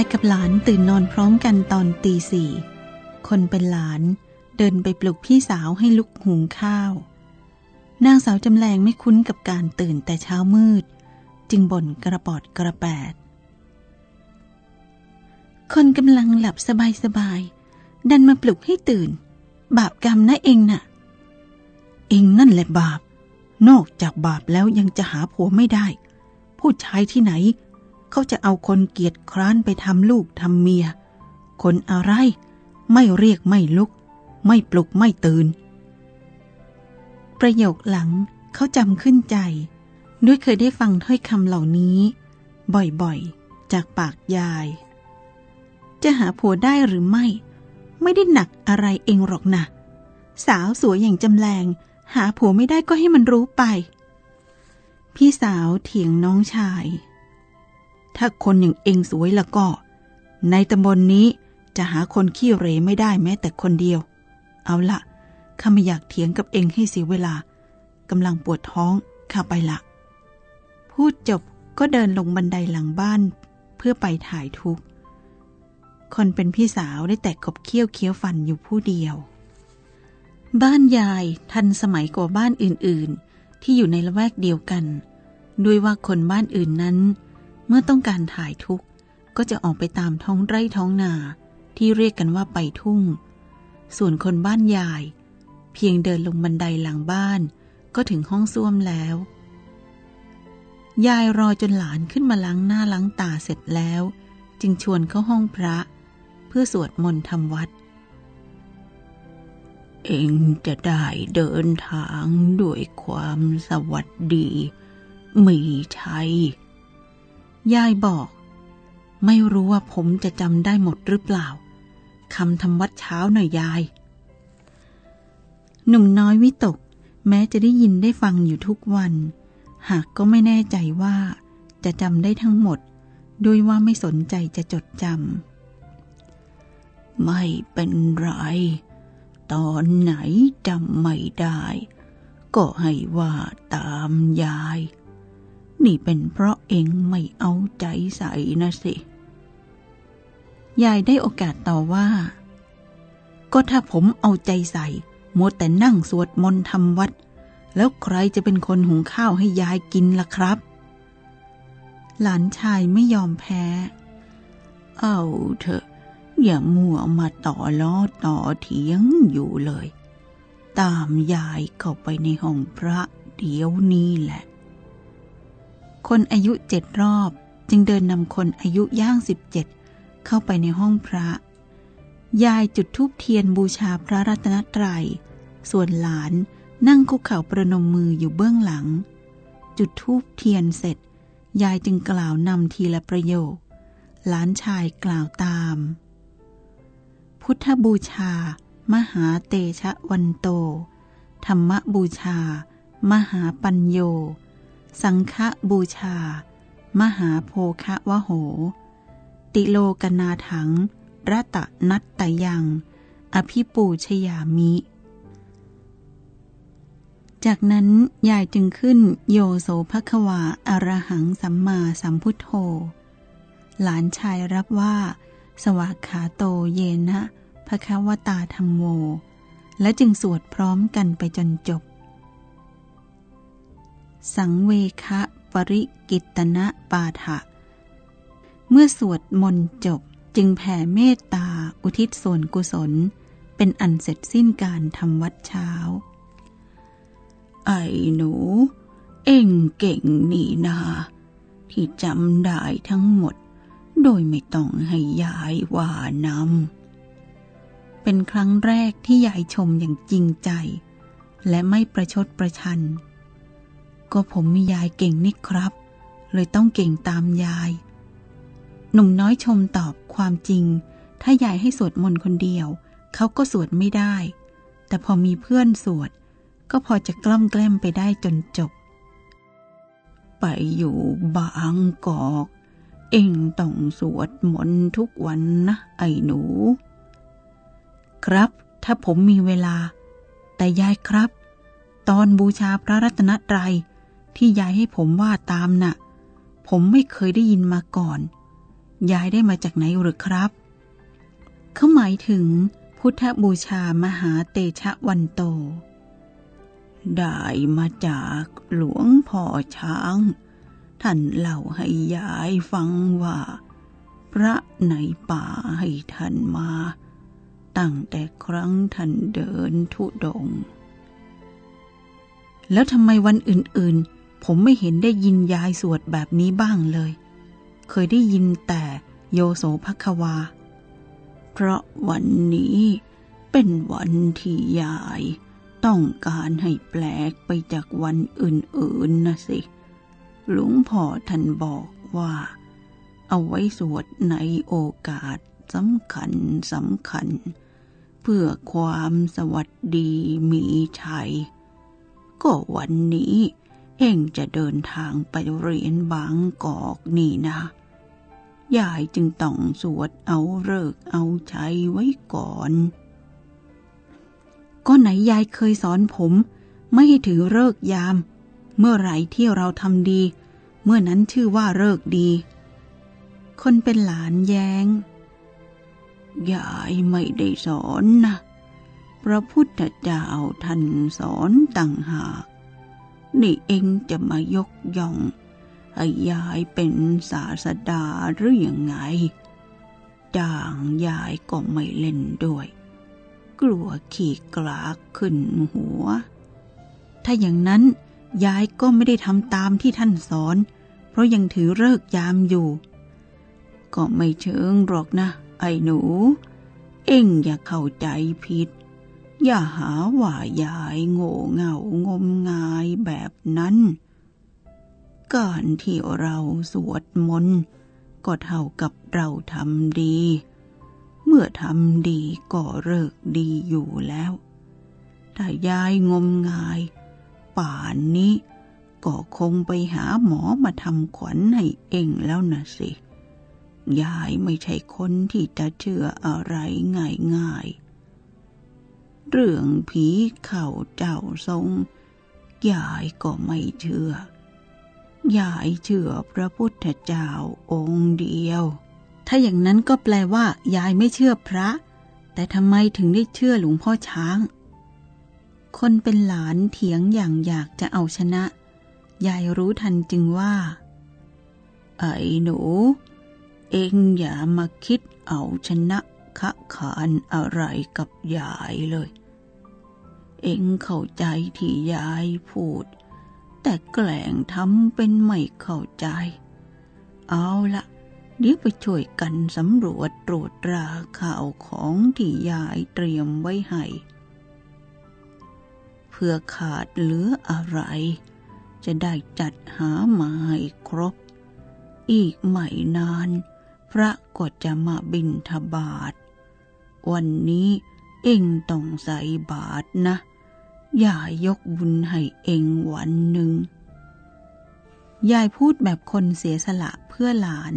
ายกับหลานตื่นนอนพร้อมกันตอนตีสี่ คนเป็นหลานเดินไปปลุกพี่สาวให้ลุกหุงข้าว นางสาวจำแรงไม่คุ้นกับการตื่นแต่เช้ามืด จึงบ่นกระปอดกระแปด คนกำลังหลับสบายสบาย ดันมาปลุกให้ตื่น บาปกรรมนะเองน่ะ เองนั่นแหละบาป นอกจากบาปแล้วยังจะหาผัวไม่ได้ ผู้ชายที่ไหน เขาจะเอาคนเกียจคร้านไปทำลูกทำเมีย คนอะไร ไม่เรียกไม่ลุก ไม่ปลุกไม่ตื่น ประโยคหลังเขาจำขึ้นใจ ด้วยเคยได้ฟังถ้อยคำเหล่านี้ บ่อยๆ จากปากยาย จะหาผัวได้หรือไม่ ไม่ได้หนักอะไรเองหรอกนะสาวสวยอย่างจำแรงหาผัวไม่ได้ก็ให้มันรู้ไป พี่สาวเถียงน้องชาย ถ้าคนอย่างเองสวยละก็ ในตำบลนนี้จะหาคนขี้เรไม่ได้แม้แต่คนเดียว เอาละข้าไม่อยากเถียงกับเองให้เสียเวลากำลังปวดท้องข้าไปละพูดจบก็เดินลงบันไดหลังบ้านเพื่อไปถ่ายทุกข์ คนเป็นพี่สาวได้แต่ขบเคี้ยวเคี้ยวฟันอยู่ผู้เดียว บ้านยายทันสมัยกว่าบ้านอื่นๆ ที่อยู่ในละแวกเดียวกัน ด้วยว่าคนบ้านอื่นนั้น เมื่อต้องการถ่ายทุกข์ก็จะออกไปตามท้องไร่ท้องนาที่เรียกกันว่าไปทุ่ง ส่วนคนบ้านยาย เพียงเดินลงบันไดหลังบ้าน ก็ถึงห้องส้วมแล้ว ยายรอจนหลานขึ้นมาล้างหน้าล้างตาเสร็จแล้ว จึงชวนเข้าห้องพระ เพื่อสวดมนต์ทำวัด เองจะได้เดินทางด้วยความสวัสดี มีชัย ยายบอก ไม่รู้ว่าผมจะจำได้หมดหรือเปล่าคำทำวัดเช้าหน่อยยาย หนุ่มน้อยวิตก แม้จะได้ยินได้ฟังอยู่ทุกวัน หากก็ไม่แน่ใจว่า จะจำได้ทั้งหมด ด้วยว่าไม่สนใจจะจดจำไม่เป็นไร ตอนไหนจำไม่ได้ ก็ให้ว่าตามยาย นี่เป็นเพราะเองไม่เอาใจใส่นะสิ ยายได้โอกาสต่อว่า ก็ถ้าผมเอาใจใส่มัวแต่นั่งสวดมนต์ทำวัด แล้วใครจะเป็นคนหุงข้าวให้ยายกินล่ะครับ หลานชายไม่ยอมแพ้ เอาเถอะ อย่ามัวมาต่อล้อต่อเถียงอยู่เลย ตามยายเข้าไปในห้องพระเดี๋ยวนี้แหละ คนอายุเจ็ดรอบจึงเดินนำคนอายุย่างสิบเจ็ดเข้าไปในห้องพระ ยายจุดธูปเทียนบูชาพระรัตนตรยัย ส่วนหลานนั่งคุกเข่าประนมมืออยู่เบื้องหลัง จุดธูปเทียนเสร็จ ยายจึงกล่าวนำทีละประโยค หลานชายกล่าวตาม พุทธบูชา มหาเตชะวันโต ธรรมบูชา มหาปัญโย สังฆบูชา มหาโพคะวะโห ติโลกนาถังรัตนัตตยัง อภิปูชยามิ จากนั้นยายจึงขึ้นโยโสภควาอารหังสัมมาสัมพุทโธ หลานชายรับว่า สวากขาโตเยนะภควตาธรรมโม และจึงสวดพร้อมกันไปจนจบ สังเวคะปริกิตนะปาฐะเมื่อสวดมนต์จบจึงแผ่เมตตาอุทิศส่วนกุศล เป็นอันเสร็จสิ้นการทำวัดเช้า ไอ้หนู เอ็งเก่งนี่นาที่จำได้ทั้งหมด โดยไม่ต้องให้ยายว่านำเป็นครั้งแรกที่ยายชมอย่างจริงใจ และไม่ประชดประชัน ก็ผมมียายเก่งนี่ครับ เลยต้องเก่งตามยาย หนุ่มน้อยชมตอบความจริง ถ้ายายให้สวดมนต์คนเดียว เขาก็สวดไม่ได้ แต่พอมีเพื่อนสวด ก็พอจะกล้อมแกล้มไปได้จนจบ ไปอยู่บางกอก เองต้องสวดมนต์ทุกวันนะ ไอ้หนู ครับถ้าผมมีเวลา แต่ยายครับ ตอนบูชาพระรัตนตรัย ที่ยายให้ผมว่าตามน่ะ ผมไม่เคยได้ยินมาก่อน ยายได้มาจากไหนหรือครับ เขาหมายถึงพุทธบูชามหาเตชะวันโต ได้มาจากหลวงพ่อช้าง ท่านเล่าให้ยายฟังว่า พระในป่าให้ท่านมา ตั้งแต่ครั้งท่านเดินทุดงแล้วทำไมวันอื่นๆ ผมไม่เห็นได้ยินยายสวดแบบนี้บ้างเลย เคยได้ยินแต่โยโสภควา เพราะวันนี้เป็นวันที่ยาย ต้องการให้แปลกไปจากวันอื่นๆนะสิ หลวงพ่อท่านบอกว่า เอาไว้สวดในโอกาสสำคัญสำคัญ เพื่อความสวัสดีมีชัย ก็วันนี้ เองจะเดินทางไปเรียนบางกอกนี่นะยายจึงต้องสวดเอาเลิกเอาชัยไว้ก่อน ก็ไหนยายเคยสอนผม ไม่ให้ถือเลิกยาม เมื่อไหร่ที่เราทำดี เมื่อนั้นชื่อว่าเลิกดี คนเป็นหลานแยง้ง ยายไม่ได้สอนนะพระพุทธเจ้าท่านสอนต่างหาก นี่เองจะมายกย่องให้ยายเป็นศาสดาหรืออยังไง จ้างยายก็ไม่เล่นด้วย กลัวขี่กลากขึ้นหัว ถ้าอย่างนั้นยายก็ไม่ได้ทำตามที่ท่านสอน เพราะยังถือเลิกยามอยู่ ก็ไม่เชิงหรอกนะ ไอ้หนู เอ็งอย่าเข้าใจผิด อย่าหาว่ายายโง่เง่างมงายแบบนั้น การที่เราสวดมนต์ก็เท่ากับเราทำดี เมื่อทำดีก็เลิกดีอยู่แล้ว ถ้ายายงมงาย ป่านนี้ก็คงไปหาหมอมาทำขวัญให้เองแล้วนะสิ ยายไม่ใช่คนที่จะเชื่ออะไรง่ายๆ เรื่องผีเข่าเจ้าทรง ยายก็ไม่เชื่อ ยายเชื่อพระพุทธเจ้าองค์เดียว ถ้าอย่างนั้นก็แปลว่า ยายไม่เชื่อพระ แต่ทำไมถึงได้เชื่อหลวงพ่อช้าง คนเป็นหลานเถียงอย่างอยากจะเอาชนะ ยายรู้ทันจึงว่า ไอ้หนู เองอย่ามาคิดเอาชนะ ขะขานอะไรกับยายเลย เอ็งเข้าใจที่ยายพูด แต่แกล้งทำเป็นไม่เข้าใจ เอาละเดี๋ยวไปช่วยกันสำรวจตรวจราข่าวของที่ยายเตรียมไว้ให้เพื่อขาดเหลืออะไร จะได้จัดหามาให้ครบ อีกไม่นาน พระก็จะมาบินทบาท วันนี้เองต้องใส่บาทนะ อย่ายกบุญให้เองวันหนึ่ง ยายพูดแบบคนเสียสละเพื่อหลาน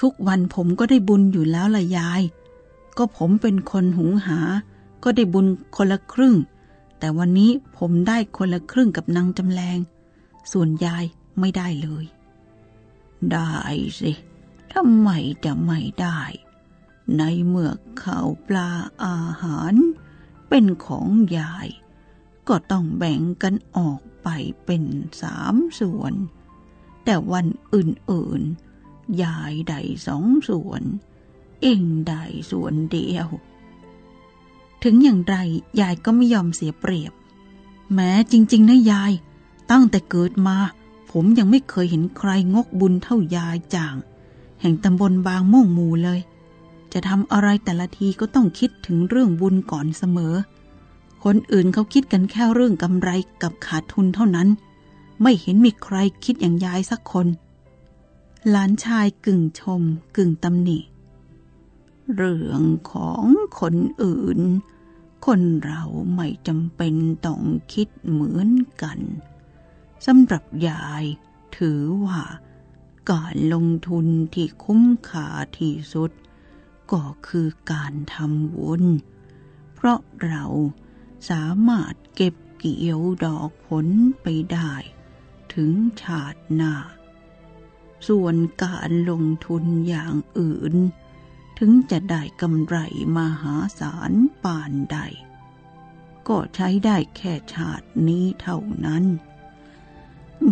ทุกวันผมก็ได้บุญอยู่แล้วละยาย ก็ผมเป็นคนหุงหา ก็ได้บุญคนละครึ่ง แต่วันนี้ผมได้คนละครึ่งกับนางจำแรง ส่วนยายไม่ได้เลย ได้สิทำไมจะไม่ได้ ในเมื่อข้าวปลาอาหาร เป็นของยาย ก็ต้องแบ่งกันออกไปเป็นสามส่วน แต่วันอื่นๆ ยายได้สองส่วน เองได้ส่วนเดียว ถึงอย่างไรยายก็ไม่ยอมเสียเปรียบ แม้จริง ๆนะยาย ตั้งแต่เกิดมา ผมยังไม่เคยเห็นใครงกบุญเท่ายายจาง แห่งตำบลบางม่วงมูเลย จะทำอะไรแต่ละทีก็ต้องคิดถึงเรื่องบุญก่อนเสมอ คนอื่นเขาคิดกันแค่เรื่องกำไรกับขาดทุนเท่านั้น ไม่เห็นมีใครคิดอย่างยายสักคน หลานชายกึ่งชม กึ่งตำหนิ เรื่องของคนอื่น คนเราไม่จำเป็นต้องคิดเหมือนกันสำหรับยายถือว่าการลงทุนที่คุ้มค่าที่สุด ก็คือการทำบุญ เพราะเราสามารถเก็บเกี่ยวดอกผลไปได้ ถึงชาติหน้า ส่วนการลงทุนอย่างอื่น ถึงจะได้กำไรมหาศาลปานใด ก็ใช้ได้แค่ชาตินี้เท่านั้น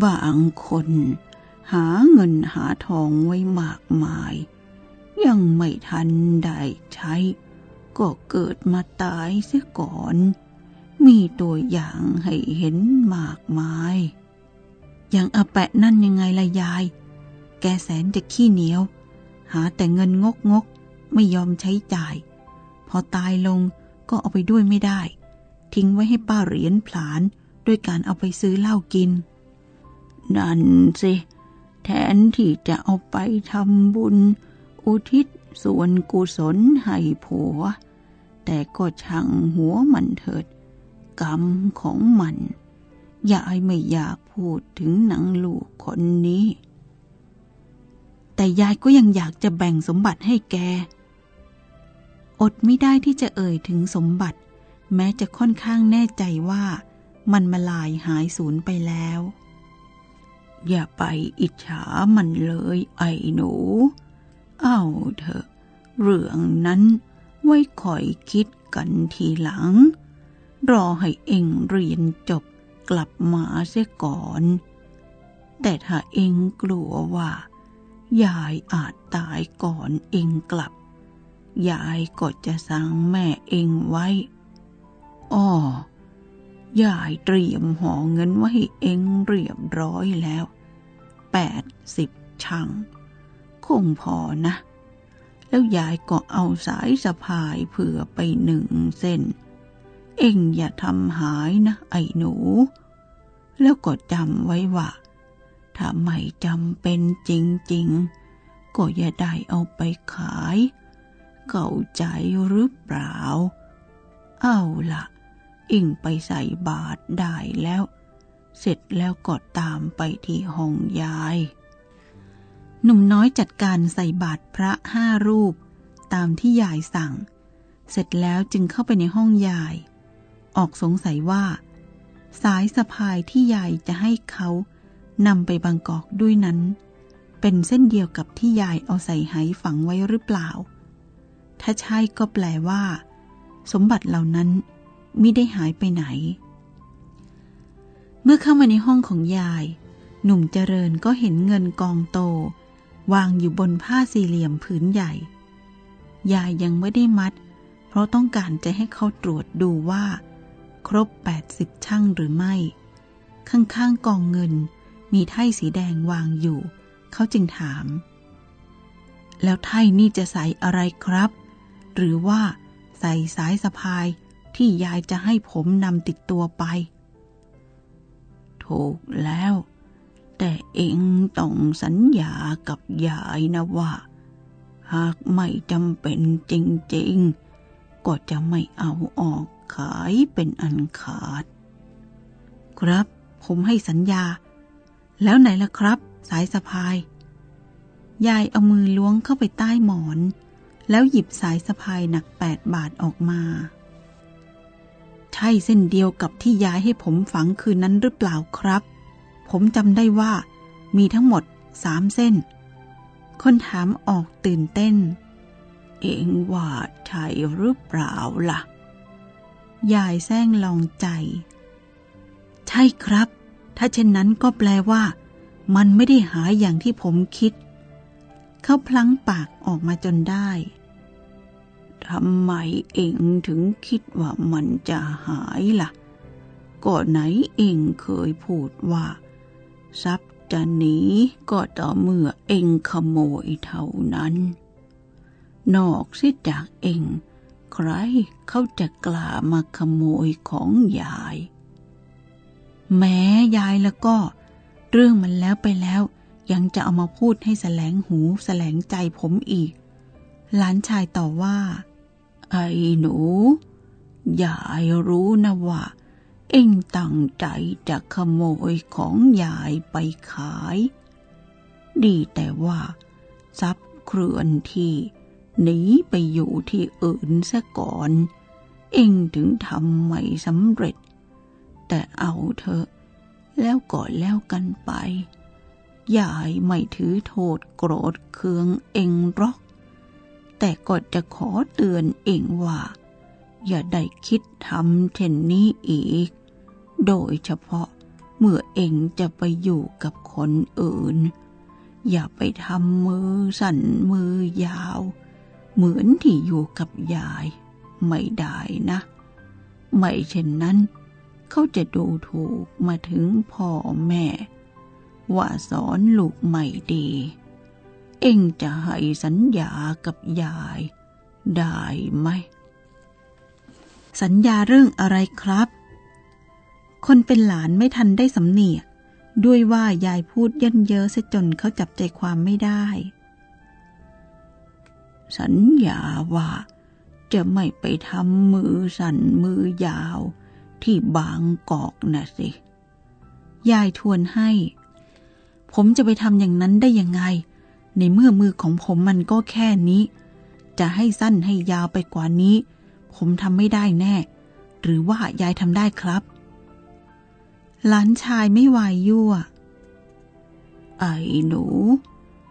บางคนหาเงินหาทองไว้มากมาย ยังไม่ทันได้ใช้ ก็เกิดมาตายเสียก่อน มีตัวอย่างให้เห็นมากมาย อย่างอาแปะนั่นยังไงล่ะยาย แกแสนจะขี้เหนียว หาแต่เงินงกงกไม่ยอมใช้จ่าย พอตายลงก็เอาไปด้วยไม่ได้ ทิ้งไว้ให้ป้าเหรียญผลานด้วยการเอาไปซื้อเหล้ากิน นั่นสิ แทนที่จะเอาไปทำบุญ อุทิศส่วนกุศลให้ผัว แต่ก็ช่างหัวมันเถิด กรรมของมันยายไม่อยากพูดถึงหนังลูกคนนี้ แต่ยายก็ยังอยากจะแบ่งสมบัติให้แก อดไม่ได้ที่จะเอ่ยถึงสมบัติ แม้จะค่อนข้างแน่ใจว่ามันมาลายหายสูญไปแล้ว อย่าไปอิจฉามันเลยไอ้หนู เอาเถอะเรื่องนั้นไว้คอยคิดกันทีหลัง รอให้เองเรียนจบกลับมาเสียก่อน แต่ถ้าเองกลัวว่า ยายอาจตายก่อนเองกลับ ยายก็จะสั่งแม่เองไว้ อ้อ ยายเตรียมห่อเงินไว้ให้เองเรียบร้อยแล้วแปดสิบชัง คงพอนะ แล้วยายก็เอาสายสะพายเผื่อไปหนึ่งเส้น เอ็งอย่าทำหายนะไอ้หนู แล้วก็จำไว้ว่า ถ้าไม่จำเป็นจริง ๆ ก็อย่าได้เอาไปขายเข้าใจหรือเปล่า เอาละ่ะอิงไปใส่บาตรได้แล้ว เสร็จแล้วก็ตามไปที่ห้องยาย หนุ่มน้อยจัดการใส่บาตรพระห้ารูป ตามที่ยายสั่ง เสร็จแล้วจึงเข้าไปในห้องยาย ออกสงสัยว่า สายสะพายที่ยายจะให้เขานำไปบางกอกด้วยนั้น เป็นเส้นเดียวกับที่ยายเอาใส่ไหฝังไว้หรือเปล่า ถ้าใช่ก็แปลว่า สมบัติเหล่านั้นไมิได้หายไปไหน เมื่อเข้ามาในห้องของยาย หนุ่มเจริญก็เห็นเงินกองโต วางอยู่บนผ้าสี่เหลี่ยมผืนใหญ่ ยายยังไม่ได้มัด เพราะต้องการจะให้เขาตรวจดูว่า ครบ 80 ช่างหรือไม่ ข้างๆกองเงินมีไถ่สีแดงวางอยู่ เขาจึงถาม แล้วไถ่นี่จะใส่อะไรครับ หรือว่าใส่สายสะพายที่ยายจะให้ผมนำติดตัวไป ถูกแล้ว แต่เองต้องสัญญากับยายนะว่า หากไม่จำเป็นจริงๆ ก็จะไม่เอาออกขายเป็นอันขาด ครับ ผมให้สัญญา แล้วไหนล่ะครับ สายสะพาย ยายเอามือล้วงเข้าไปใต้หมอน แล้วหยิบสายสะพายหนักแปดบาทออกมา ใช่เส้นเดียวกับที่ยายให้ผมฝังคืนนั้นหรือเปล่าครับ ผมจำได้ว่า มีทั้งหมดสามเส้น คนถามออกตื่นเต้น เองว่าใช่หรือเปล่าล่ะ ยายแซงลองใจ ใช่ครับ ถ้าเช่นนั้นก็แปลว่า มันไม่ได้หายอย่างที่ผมคิด เขาพลั้งปากออกมาจนได้ทำไมเองถึงคิดว่ามันจะหายล่ะก็ไหนเองเคยพูดว่า ทรัพย์จะหนีก็ต่อเมื่อเองขโมยเท่านั้น นอกเสียจากเองใครเขาจะกล้ามาขโมยของยาย แม้ยายแล้วก็ เรื่องมันแล้วไปแล้ว ยังจะเอามาพูดให้แสลงหูแสลงใจผมอีก หลานชายต่อว่า ไอ้หนู ยายรู้นะว่า เองตั้งใจจะขโมยของยายไปขาย ดีแต่ว่า ทรัพย์เคลื่อนที่หนีไปอยู่ที่อื่นซะก่อน เองถึงทำไม่สำเร็จ แต่เอาเถอะแล้วก็แล้วกันไป ยายไม่ถือโทษโกรธเคืองเองหรอก แต่ก็จะขอเตือนเองว่า อย่าได้คิดทำเช่นนี้อีก โดยเฉพาะเมื่อเองจะไปอยู่กับคนอื่น อย่าไปทำมือสั่นมือยาว เหมือนที่อยู่กับยาย ไม่ได้นะ ไม่เช่นนั้น เขาจะดูถูกมาถึงพ่อแม่ ว่าสอนลูกไม่ดี เองจะให้สัญญากับยาย ได้ไหม สัญญาเรื่องอะไรครับ คนเป็นหลานไม่ทันได้สำเนียก ด้วยว่ายายพูดเยินเยอะซะจนเขาจับใจความไม่ได้ สัญญาว่าจะไม่ไปทำมือสั่นมือยาวที่บางกอกนะสิ ยายทวนให้ ผมจะไปทำอย่างนั้นได้ยังไง ในเมื่อมือของผมมันก็แค่นี้ จะให้สั้นให้ยาวไปกว่านี้ ผมทำไม่ได้แน่ หรือว่ายายทำได้ครับ หลานชายไม่วายยั่ว ไอ้หนู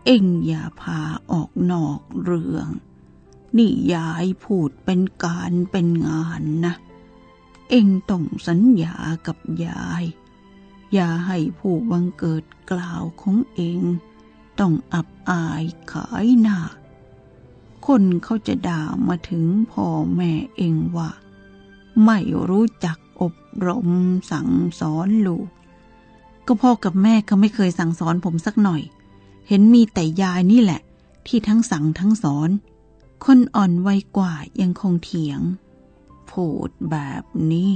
เอ็งอย่าพาออกนอกเรื่อง นี่ยายพูดเป็นการเป็นงานนะ เอ็งต้องสัญญากับยาย อย่าให้ผู้บังเกิดกล่าวของเองต้องอับอายขายหน้า คนเขาจะด่ามาถึงพ่อแม่เองว่า ไม่รู้จัก อบรม สั่งสอนลูก ก็พ่อกับแม่เขาไม่เคยสั่งสอนผมสักหน่อย เห็นมีแต่ยายนี่แหละ ที่ทั้งสั่งทั้งสอน คนอ่อนวัยกว่ายังคงเถียง พูดแบบนี้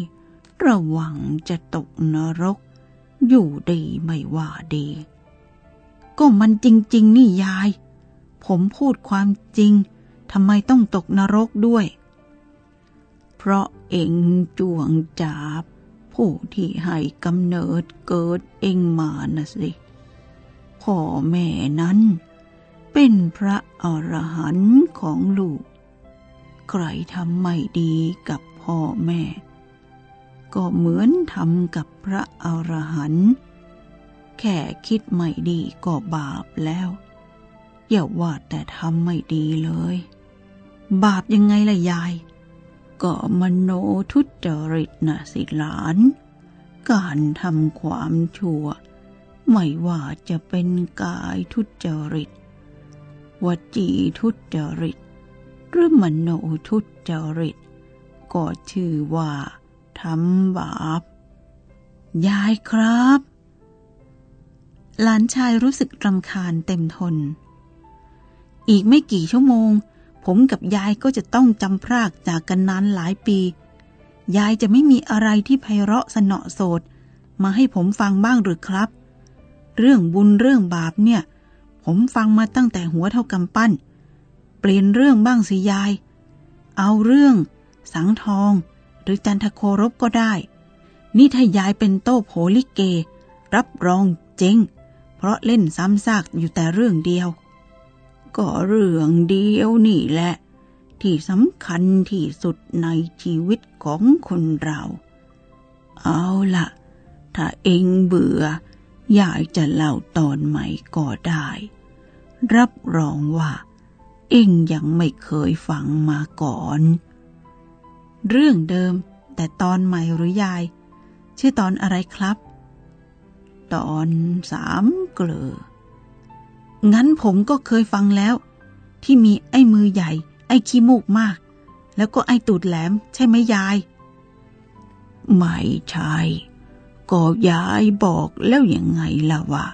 ระวังจะตกนรก อยู่ดีไม่ว่าดี ก็มันจริง ๆ นี่ยาย ผมพูดความจริงทำไมต้องตกนรกด้วย เพราะ เองจวงจาบ ผู้ที่ให้กำเนิดเกิดเองมานะสิ พ่อแม่นั้น เป็นพระอรหันต์ของลูก ใครทำไม่ดีกับพ่อแม่ ก็เหมือนทำกับพระอรหันต์แค่คิดไม่ดีก็บาปแล้ว อย่าว่าแต่ทำไม่ดีเลย บาปยังไงล่ะยาย ก็มโนทุจริตนะสิหลาน การทำความชั่ว ไม่ว่าจะเป็นกายทุจริต วจีทุจริต หรือมโนทุจริต ก็ชื่อว่าทำบาป ยายครับ หลานชายรู้สึกรำคาญเต็มทน อีกไม่กี่ชั่วโมง ผมกับยายก็จะต้องจำพรากจากกันนานหลายปี ยายจะไม่มีอะไรที่ไพเราะสนอโสดมาให้ผมฟังบ้างหรือครับ เรื่องบุญเรื่องบาปเนี่ย ผมฟังมาตั้งแต่หัวเท่ากำปั้น เปลี่ยนเรื่องบ้างสิยาย เอาเรื่อง สังทอง หรือจันทโครบก็ได้ นี่ถ้ายายเป็นโต้โผลิเก รับรองเจ๊งเพราะเล่นซ้ำซากอยู่แต่เรื่องเดียว ก็เรื่องเดียวนี่แหละ ที่สำคัญที่สุดในชีวิตของคนเรา เอาละถ้าเองเบื่อ อยากจะเล่าตอนใหม่ก็ได้ รับรองว่า เองยังไม่เคยฟังมาก่อน เรื่องเดิมแต่ตอนใหม่หรือยาย ชื่อตอนอะไรครับ ตอนสามเกลือ งั้นผมก็เคยฟังแล้ว ที่มีไอ้มือใหญ่ ไอ้ขี้มูกมาก แล้วก็ไอ้ตูดแหลม ใช่ไหมยาย ไม่ใช่ก็ยายบอกแล้วยังไงล่ะว่า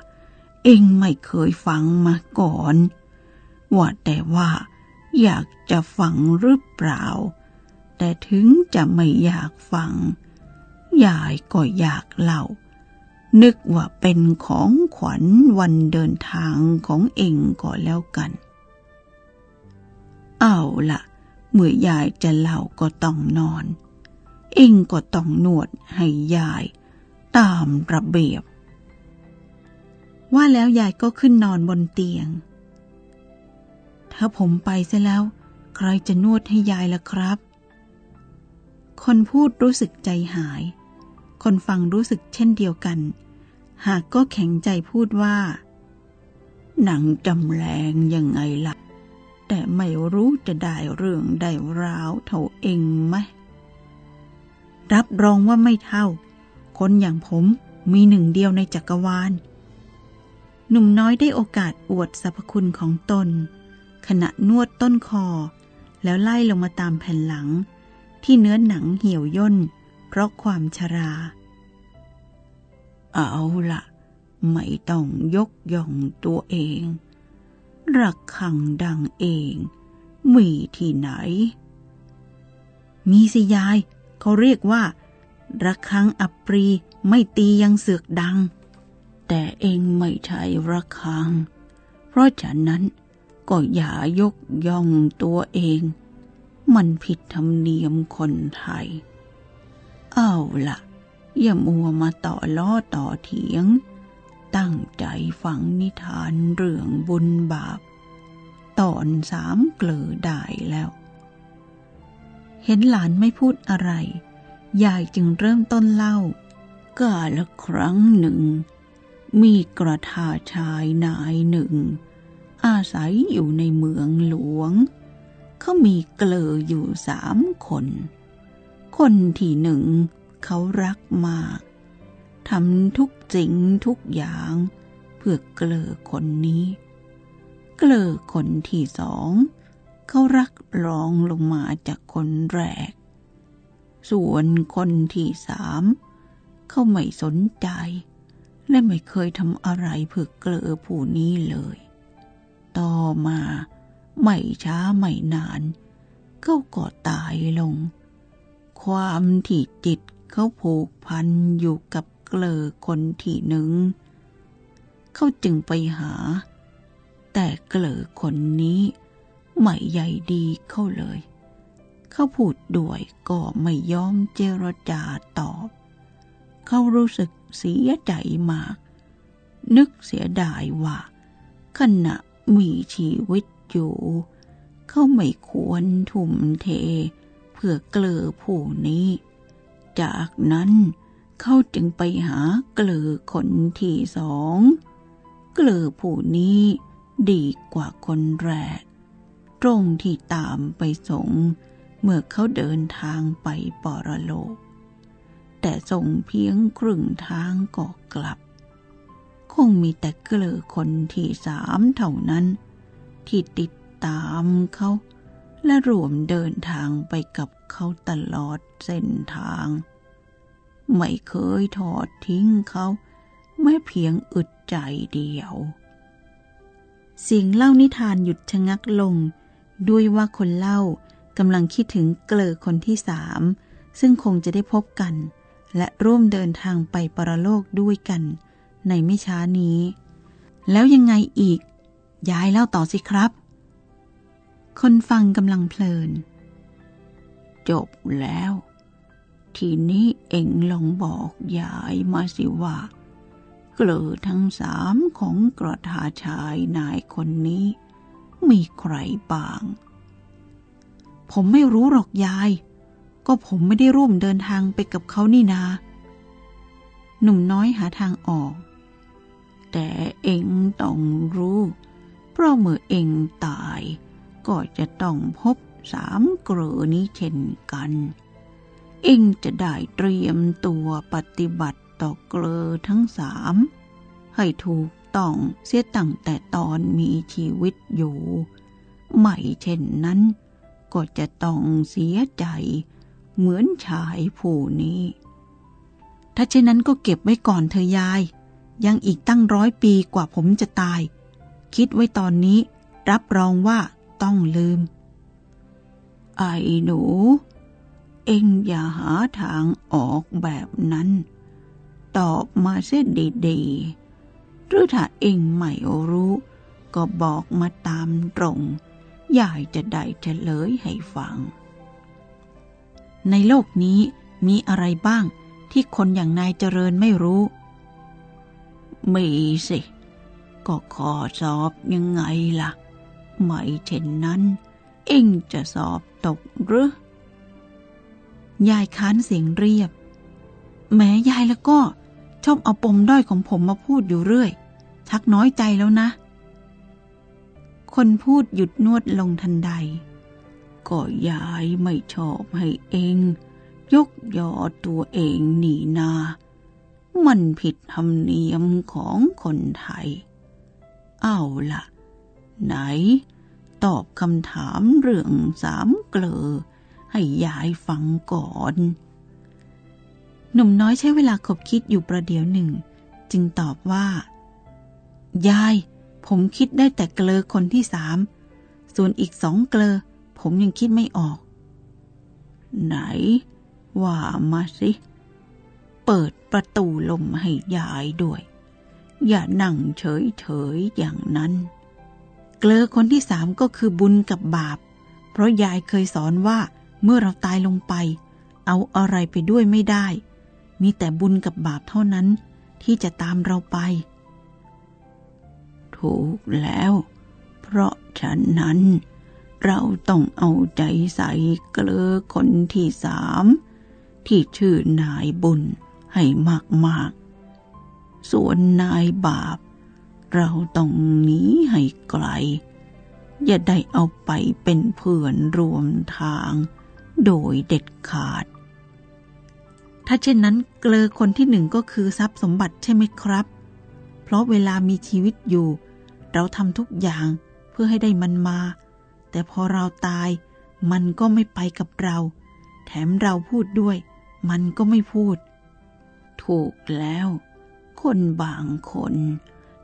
เองไม่เคยฟังมาก่อน ว่าแต่ว่า อยากจะฟังหรือเปล่า แต่ถึงจะไม่อยากฟัง ยายก็อยากเล่า นึกว่าเป็นของขวัญวันเดินทางของเองก็แล้วกัน เอาละเมื่อยายจะเล่าก็ต้องนอน เองก็ต้องนวดให้ยายตามระเบียบ ว่าแล้วยายก็ขึ้นนอนบนเตียง ถ้าผมไปเสียแล้ว ใครจะนวดให้ยายล่ะครับ คนพูดรู้สึกใจหาย คนฟังรู้สึกเช่นเดียวกัน หากก็แข็งใจพูดว่า หนังจำแรงยังไงล่ะ แต่ไม่รู้จะได้เรื่องได้ราวเท่าเองไหม รับรองว่าไม่เท่า คนอย่างผมมีหนึ่งเดียวในจักรวาล หนุ่มน้อยได้โอกาสอวดสรรพคุณของตน ขณะนวดต้นคอ แล้วไล่ลงมาตามแผ่นหลัง ที่เนื้อหนังเหี่ยวย่น เพราะความชรา เอาละไม่ต้องยกย่องตัวเองรักขังดังเอง มีที่ไหน มีสิยาย เขาเรียกว่า ระฆังอัปรีไม่ตียังเสือกดัง แต่เองไม่ใช่ระฆัง เพราะฉะนั้นก็อย่ายกย่องตัวเอง มันผิดธรรมเนียมคนไทย เอาล่ะ อย่ามัวมาต่อล้อต่อเถียง ตั้งใจฟังนิทานเรื่องบุญบาป ตอนสามเกลือได้แล้ว เห็นหลานไม่พูดอะไร ยายจึงเริ่มต้นเล่ากาละครั้งหนึ่ง มีกระทาชายนายหนึ่ง อาศัยอยู่ในเมืองหลวง เขามีเกลออยู่สามคน คนที่หนึ่ง เขารักมากทำทุกสิ่งทุกอย่าง เพื่อเกลอคนนี้ เกลอคนที่สอง เขารักรองลงมาจากคนแรก ส่วนคนที่สามเขาไม่สนใจ และไม่เคยทำอะไรเพื่อเกลอผู้นี้เลย ต่อมาไม่ช้าไม่นานเขาก็ตายลง ความที่จิต เขาผูกพันอยู่กับเกลอคนที่หนึ่ง เขาจึงไปหา แต่เกลอคนนี้ไม่ใหญ่ดีเข้าเลย เขาพูดด้วยก็ไม่ยอมเจรจาตอบ เขารู้สึกเสียใจมาก นึกเสียดายว่า ขณะมีชีวิตอยู่ เขาไม่ควรทุ่มเท เพื่อเกลอผู้นี้ จากนั้นเขาจึงไปหาเกลือคนที่สอง เกลือผู้นี้ดีกว่าคนแรก ตรงที่ตามไปส่งเมื่อเขาเดินทางไปปรโลก แต่ส่งเพียงครึ่งทางก็กลับ คงมีแต่เกลือคนที่สามเท่านั้น ที่ติดตามเขาและรวมเดินทางไปกับ เขาตลอดเส้นทาง ไม่เคยทอดทิ้งเขาแม้เพียงอึดใจเดียว เสียงเล่านิทานหยุดชะงักลง ด้วยว่าคนเล่ากำลังคิดถึงเกลอคนที่สาม ซึ่งคงจะได้พบกัน และร่วมเดินทางไปปรโลกด้วยกัน ในไม่ช้านี้ แล้วยังไงอีกย้ายเล่าต่อสิครับ คนฟังกำลังเพลิน จบแล้ว ทีนี้เอ็งลองบอกยายมาสิว่า เกลือทั้งสามของกระทาชายนายคนนี้ มีใครบ้าง ผมไม่รู้หรอกยาย ก็ผมไม่ได้ร่วมเดินทางไปกับเขานี่นา หนุ่มน้อยหาทางออก แต่เอ็งต้องรู้ เพราะเมื่อเอ็งตายก็จะต้องพบ สามเกลอนี้เช่นกัน เองจะได้เตรียมตัวปฏิบัติต่อเกลอทั้งสามให้ถูกต้องเสียตั้งแต่ตอนมีชีวิตอยู่ ไม่เช่นนั้น ก็จะต้องเสียใจเหมือนชายผู้นี้ ถ้าเช่นนั้นก็เก็บไว้ก่อนเธอยาย ยังอีกตั้งร้อยปีกว่าผมจะตาย คิดไว้ตอนนี้รับรองว่าต้องลืม ไอ้หนู เอ็งอย่าหาทางออกแบบนั้น ตอบมาเสียดีๆหรือถ้าเอ็งไม่รู้ ก็บอกมาตามตรง ยายจะได้เฉลยให้ฟัง ในโลกนี้มีอะไรบ้างที่คนอย่างนายเจริญไม่รู้ มีสิ ก็ขอสอบยังไงล่ะ ไม่เช่นนั้น เอ็งจะสอบ ตกหรือยายค้านเสียงเรียบ แม้ยายแล้วก็ชอบเอาปมด้อยของผมมาพูดอยู่เรื่อย ชักน้อยใจแล้วนะ คนพูดหยุดนวดลงทันใด ก็ยายไม่ชอบให้เอง ยกยอตัวเองหนีนา มันผิดธรรมเนียมของคนไทย เอาละ่ะไหน ตอบคำถามเรื่องสามเกลอ ให้ยายฟังก่อน หนุ่มน้อยใช้เวลาคบคิดอยู่ประเดี๋ยวหนึ่ง จึงตอบว่า ยาย ผมคิดได้แต่เกลอคนที่สาม ส่วนอีกสองเกลอ ผมยังคิดไม่ออก ไหน ว่ามาสิ เปิดประตูลมให้ยายด้วย อย่านั่งเฉยๆอย่างนั้น เกลอคนที่สามก็คือบุญกับบาป เพราะยายเคยสอนว่าเมื่อเราตายลงไป เอาอะไรไปด้วยไม่ได้ มีแต่บุญกับบาปเท่านั้นที่จะตามเราไป ถูกแล้ว เพราะฉะนั้น เราต้องเอาใจใส่เกลอคนที่สามที่ชื่อนายบุญให้มากๆ ส่วนนายบาป เราต้องหนีให้ไกล อย่าได้เอาไปเป็นเพื่อนรวมทาง โดยเด็ดขาด ถ้าเช่นนั้นเกลอคนที่หนึ่งก็คือทรัพย์สมบัติใช่ไหมครับ เพราะเวลามีชีวิตอยู่ เราทำทุกอย่างเพื่อให้ได้มันมา แต่พอเราตาย มันก็ไม่ไปกับเรา แถมเราพูดด้วย มันก็ไม่พูด ถูกแล้ว คนบางคน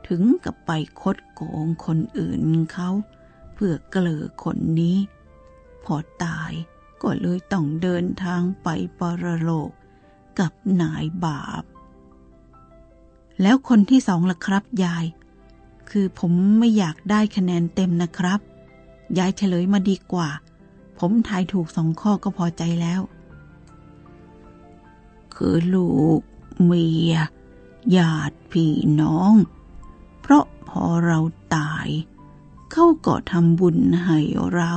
ถึงกับไปคดโกงคนอื่นเขา เพื่อเกลอคนนี้ พอตายก็เลยต้องเดินทางไปปรโลกกับนายบาป แล้วคนที่สองล่ะครับยาย คือผมไม่อยากได้คะแนนเต็มนะครับ ยายเฉลยมาดีกว่า ผมทายถูกสองข้อก็พอใจแล้ว คือลูกเมียญาติพี่น้อง เพราะพอเราตาย เขาก็ทำบุญให้เรา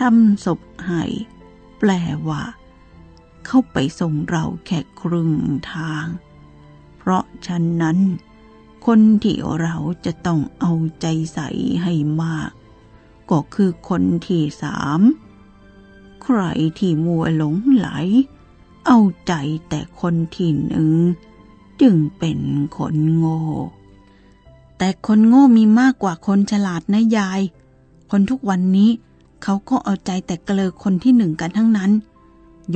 ทำศพให้แปลว่า เข้าไปส่งเราแค่ครึ่งทาง เพราะฉะนั้น คนที่เราจะต้องเอาใจใส่ให้มาก ก็คือคนที่สามใครที่มัวหลงไหล เอาใจแต่คนที่หนึ่ง จึงเป็นคนโง่ แต่คนโง่มีมากกว่าคนฉลาดนะยาย คนทุกวันนี้เขาก็เอาใจแต่เกลอคนที่หนึ่งกันทั้งนั้น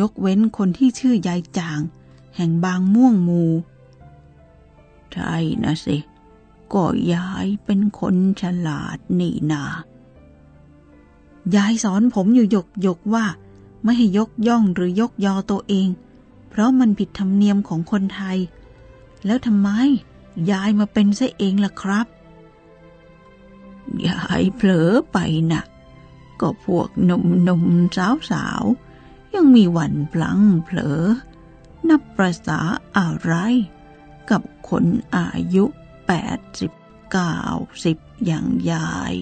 ยกเว้นคนที่ชื่อยายจาง แห่งบางม่วงมู ใช่นะสิ ก็ยายเป็นคนฉลาดนี่นายายสอนผมอยู่หยกหยกว่า ไม่ให้ยกย่องหรือยกยอตัวเอง เพราะมันผิดธรรมเนียมของคนไทย แล้วทำไม ยายมาเป็นซะเองล่ะครับ ยายเผลอไปนะ่ะ ก็พวกหนุ่มหนุ่มสาวสาวยังมีวันพลังเผลอ นับประษาอะไร กับคนอายุแปดสิบเก้าสิบอย่างยาย